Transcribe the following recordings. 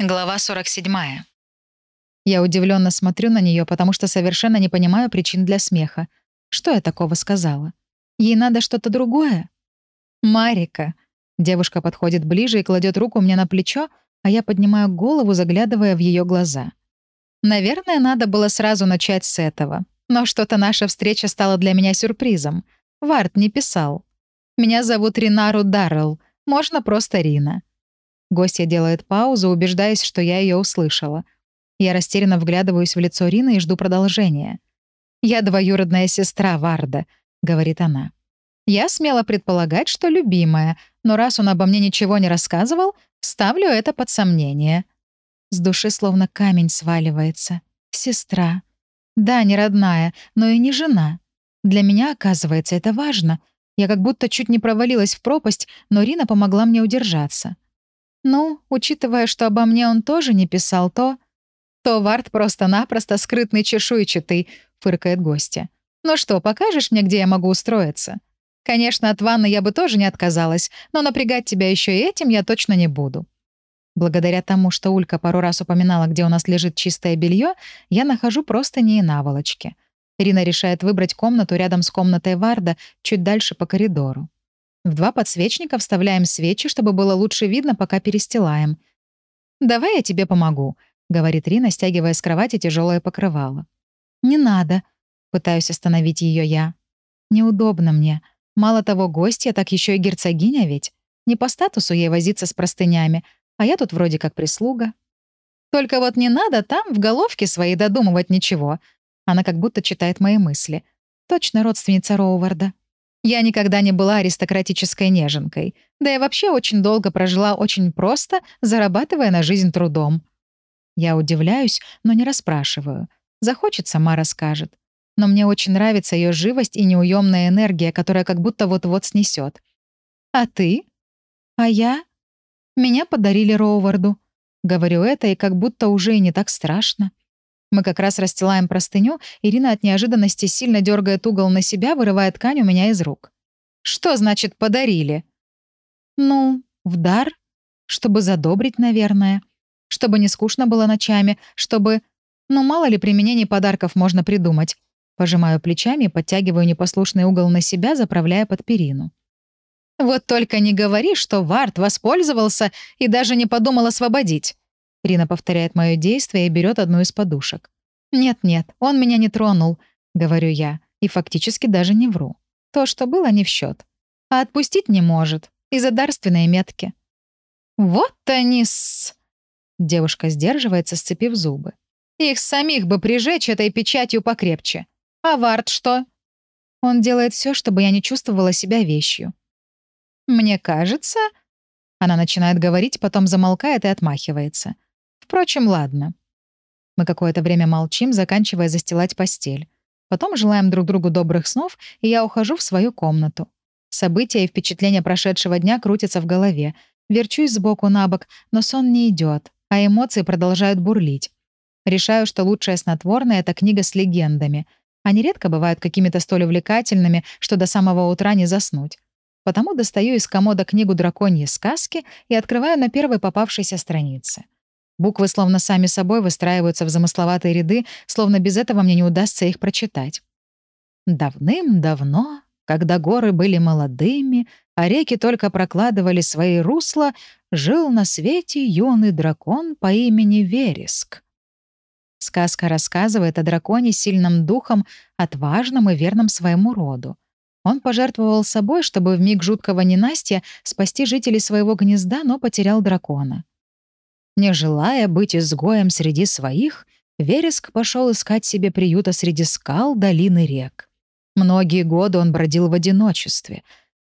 Глава 47. Я удивленно смотрю на нее, потому что совершенно не понимаю причин для смеха. Что я такого сказала? Ей надо что-то другое? Марика. Девушка подходит ближе и кладет руку мне на плечо, а я поднимаю голову, заглядывая в ее глаза. Наверное, надо было сразу начать с этого. Но что-то наша встреча стала для меня сюрпризом. Варт не писал. Меня зовут Ринару Даррелл. Можно просто Рина. Гостья делает паузу, убеждаясь, что я ее услышала. Я растерянно вглядываюсь в лицо Рины и жду продолжения. «Я двоюродная сестра Варда», — говорит она. «Я смела предполагать, что любимая, но раз он обо мне ничего не рассказывал, ставлю это под сомнение». С души словно камень сваливается. Сестра. Да, не родная, но и не жена. Для меня, оказывается, это важно. Я как будто чуть не провалилась в пропасть, но Рина помогла мне удержаться. Ну, учитывая, что обо мне он тоже не писал, то... То Вард просто-напросто скрытный чешуйчатый, фыркает гостья. Ну что, покажешь мне, где я могу устроиться? Конечно, от ванны я бы тоже не отказалась, но напрягать тебя еще и этим я точно не буду. Благодаря тому, что Улька пару раз упоминала, где у нас лежит чистое белье, я нахожу просто не наволочки. Рина решает выбрать комнату рядом с комнатой Варда, чуть дальше по коридору. В два подсвечника вставляем свечи, чтобы было лучше видно, пока перестилаем. «Давай я тебе помогу», — говорит Рина, стягивая с кровати тяжелое покрывало. «Не надо», — пытаюсь остановить ее я. «Неудобно мне. Мало того, гостья, так еще и герцогиня ведь. Не по статусу ей возиться с простынями, а я тут вроде как прислуга. Только вот не надо там в головке своей додумывать ничего». Она как будто читает мои мысли. Точно родственница Роуварда. Я никогда не была аристократической неженкой, да и вообще очень долго прожила очень просто, зарабатывая на жизнь трудом. Я удивляюсь, но не расспрашиваю. Захочет, сама расскажет. Но мне очень нравится ее живость и неуемная энергия, которая как будто вот-вот снесет. «А ты?» «А я?» «Меня подарили Роуварду». Говорю это, и как будто уже и не так страшно. Мы как раз расстилаем простыню, Ирина от неожиданности сильно дергает угол на себя, вырывая ткань у меня из рук. «Что значит «подарили»?» «Ну, в дар. Чтобы задобрить, наверное. Чтобы не скучно было ночами, чтобы... Ну, мало ли применений подарков можно придумать». Пожимаю плечами подтягиваю непослушный угол на себя, заправляя под перину. «Вот только не говори, что Варт воспользовался и даже не подумал освободить. Рина повторяет мое действие и берет одну из подушек. «Нет-нет, он меня не тронул», — говорю я, и фактически даже не вру. То, что было, не в счет. А отпустить не может, из-за дарственной метки. «Вот они с...» Девушка сдерживается, сцепив зубы. «Их самих бы прижечь этой печатью покрепче. А Вард что?» Он делает все, чтобы я не чувствовала себя вещью. «Мне кажется...» Она начинает говорить, потом замолкает и отмахивается. Впрочем, ладно. Мы какое-то время молчим, заканчивая застилать постель. Потом желаем друг другу добрых снов, и я ухожу в свою комнату. События и впечатления прошедшего дня крутятся в голове. Верчусь сбоку на бок, но сон не идет, а эмоции продолжают бурлить. Решаю, что лучшее снотворное — это книга с легендами. Они редко бывают какими-то столь увлекательными, что до самого утра не заснуть. Потому достаю из комода книгу «Драконьи сказки» и открываю на первой попавшейся странице. Буквы словно сами собой выстраиваются в замысловатые ряды, словно без этого мне не удастся их прочитать. Давным-давно, когда горы были молодыми, а реки только прокладывали свои русла, жил на свете юный дракон по имени Вереск. Сказка рассказывает о драконе сильным духом, отважном и верном своему роду. Он пожертвовал собой, чтобы в миг жуткого ненастья спасти жителей своего гнезда, но потерял дракона. Не желая быть изгоем среди своих, Вереск пошел искать себе приюта среди скал, долин и рек. Многие годы он бродил в одиночестве.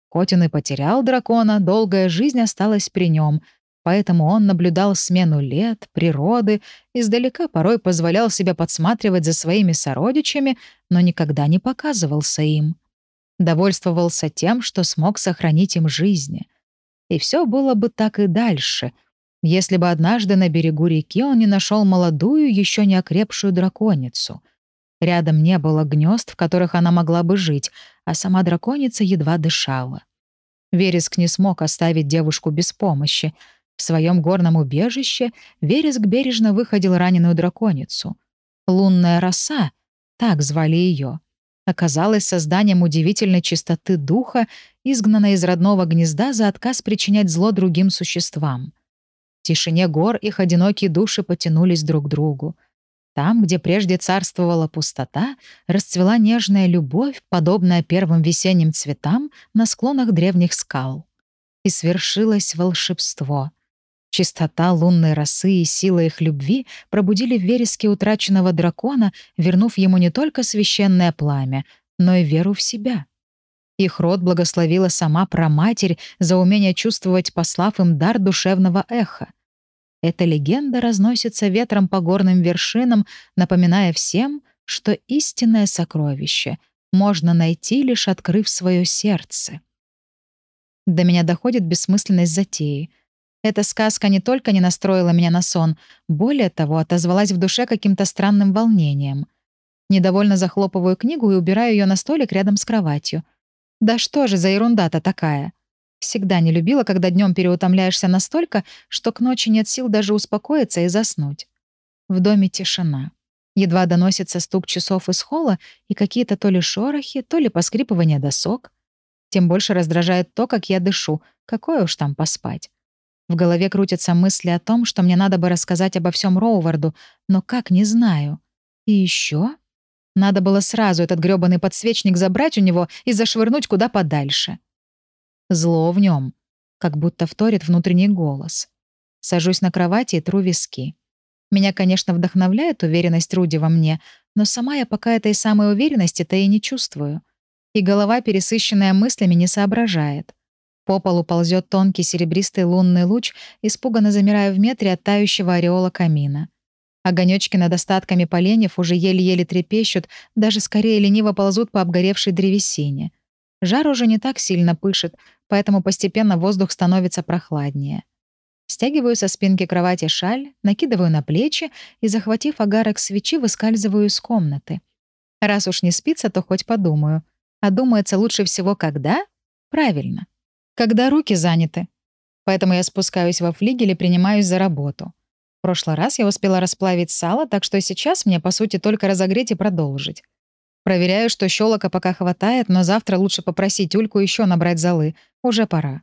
Хоть он и потерял дракона, долгая жизнь осталась при нем, поэтому он наблюдал смену лет, природы, издалека порой позволял себе подсматривать за своими сородичами, но никогда не показывался им. Довольствовался тем, что смог сохранить им жизни. И все было бы так и дальше — если бы однажды на берегу реки он не нашел молодую, еще не окрепшую драконицу. Рядом не было гнезд, в которых она могла бы жить, а сама драконица едва дышала. Вереск не смог оставить девушку без помощи. В своем горном убежище Вереск бережно выходил раненую драконицу. Лунная роса, так звали ее, оказалась созданием удивительной чистоты духа, изгнанной из родного гнезда за отказ причинять зло другим существам. В тишине гор их одинокие души потянулись друг к другу. Там, где прежде царствовала пустота, расцвела нежная любовь, подобная первым весенним цветам на склонах древних скал. И свершилось волшебство — Чистота лунной росы и сила их любви пробудили в вереске утраченного дракона, вернув ему не только священное пламя, но и веру в себя. Их род благословила сама праматерь за умение чувствовать, послав им дар душевного эха. Эта легенда разносится ветром по горным вершинам, напоминая всем, что истинное сокровище можно найти, лишь открыв свое сердце. До меня доходит бессмысленность затеи — эта сказка не только не настроила меня на сон, более того, отозвалась в душе каким-то странным волнением. Недовольно захлопываю книгу и убираю ее на столик рядом с кроватью. Да что же за ерунда-то такая? Всегда не любила, когда днем переутомляешься настолько, что к ночи нет сил даже успокоиться и заснуть. В доме тишина. Едва доносится стук часов из холла и какие-то то ли шорохи, то ли поскрипывание досок. Тем больше раздражает то, как я дышу. Какое уж там поспать. В голове крутятся мысли о том, что мне надо бы рассказать обо всем Роуварду, но как, не знаю. И еще надо было сразу этот грёбаный подсвечник забрать у него и зашвырнуть куда подальше. Зло в нем, как будто вторит внутренний голос. Сажусь на кровати и тру виски. Меня, конечно, вдохновляет уверенность Руди во мне, но сама я пока этой самой уверенности-то и не чувствую. И голова, пересыщенная мыслями, не соображает. По полу ползет тонкий серебристый лунный луч, испуганно замирая в метре от тающего ореола камина. Огонёчки над остатками поленьев уже еле-еле трепещут, даже скорее лениво ползут по обгоревшей древесине. Жар уже не так сильно пышет, поэтому постепенно воздух становится прохладнее. Стягиваю со спинки кровати шаль, накидываю на плечи и, захватив агарок свечи, выскальзываю из комнаты. Раз уж не спится, то хоть подумаю. А думается лучше всего когда? Правильно когда руки заняты. Поэтому я спускаюсь во флигель и принимаюсь за работу. В прошлый раз я успела расплавить сало, так что сейчас мне, по сути, только разогреть и продолжить. Проверяю, что щелока пока хватает, но завтра лучше попросить Ульку еще набрать золы. Уже пора.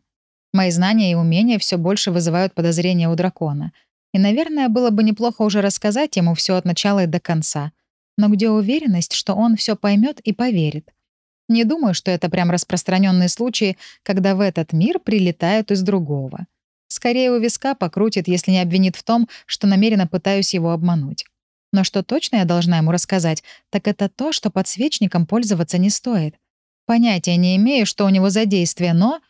Мои знания и умения все больше вызывают подозрения у дракона. И, наверное, было бы неплохо уже рассказать ему все от начала и до конца. Но где уверенность, что он все поймет и поверит? Не думаю, что это прям распространенные случаи, когда в этот мир прилетают из другого. Скорее у виска покрутит, если не обвинит в том, что намеренно пытаюсь его обмануть. Но что точно я должна ему рассказать, так это то, что подсвечником пользоваться не стоит. Понятия не имею, что у него за действие, но...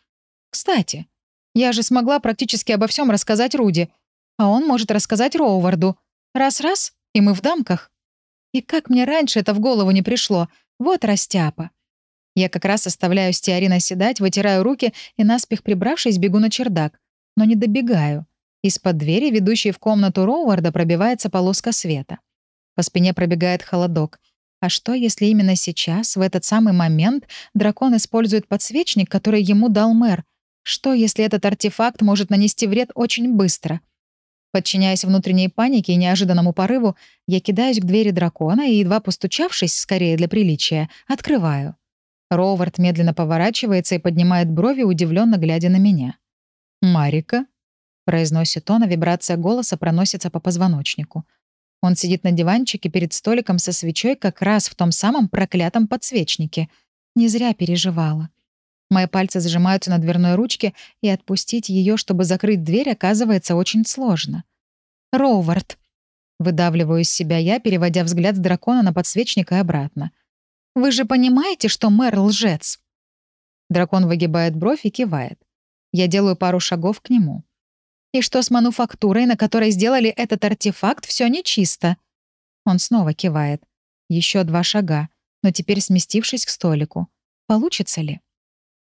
Кстати, я же смогла практически обо всем рассказать Руди, а он может рассказать Роуварду. Раз-раз, и мы в дамках. И как мне раньше это в голову не пришло, вот растяпа. Я как раз оставляю стеарин седать, вытираю руки и, наспех прибравшись, бегу на чердак. Но не добегаю. Из-под двери, ведущей в комнату Роуарда, пробивается полоска света. По спине пробегает холодок. А что, если именно сейчас, в этот самый момент, дракон использует подсвечник, который ему дал мэр? Что, если этот артефакт может нанести вред очень быстро? Подчиняясь внутренней панике и неожиданному порыву, я кидаюсь к двери дракона и, едва постучавшись, скорее для приличия, открываю. Ровард медленно поворачивается и поднимает брови, удивленно глядя на меня. «Марика?» — произносит он, а вибрация голоса проносится по позвоночнику. Он сидит на диванчике перед столиком со свечой как раз в том самом проклятом подсвечнике. Не зря переживала. Мои пальцы зажимаются на дверной ручке, и отпустить ее, чтобы закрыть дверь, оказывается очень сложно. «Роувард!» — выдавливаю из себя я, переводя взгляд с дракона на подсвечник и обратно. Вы же понимаете, что мэр лжец?» Дракон выгибает бровь и кивает. Я делаю пару шагов к нему. «И что с мануфактурой, на которой сделали этот артефакт, все нечисто?» Он снова кивает. Еще два шага, но теперь сместившись к столику. Получится ли?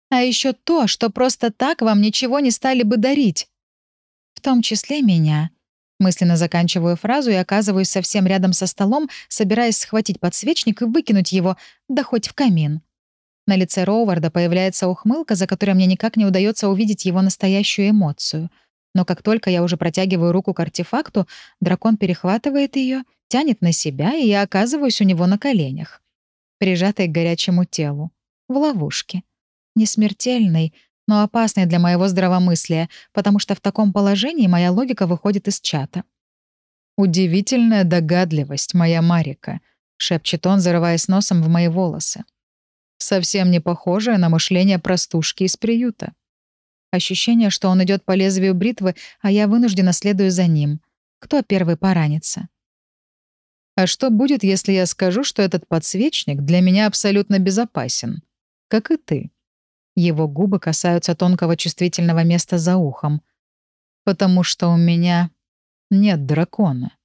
А еще то, что просто так вам ничего не стали бы дарить. В том числе меня. Мысленно заканчиваю фразу и оказываюсь совсем рядом со столом, собираясь схватить подсвечник и выкинуть его, да хоть в камин. На лице Роуварда появляется ухмылка, за которой мне никак не удается увидеть его настоящую эмоцию. Но как только я уже протягиваю руку к артефакту, дракон перехватывает ее, тянет на себя, и я оказываюсь у него на коленях, прижатой к горячему телу, в ловушке. Не смертельной, но опасной для моего здравомыслия, потому что в таком положении моя логика выходит из чата. «Удивительная догадливость, моя Марика», — шепчет он, зарываясь носом в мои волосы. «Совсем не похожее на мышление простушки из приюта». Ощущение, что он идет по лезвию бритвы, а я вынуждена следую за ним. Кто первый поранится? А что будет, если я скажу, что этот подсвечник для меня абсолютно безопасен? Как и ты. Его губы касаются тонкого чувствительного места за ухом. Потому что у меня нет дракона.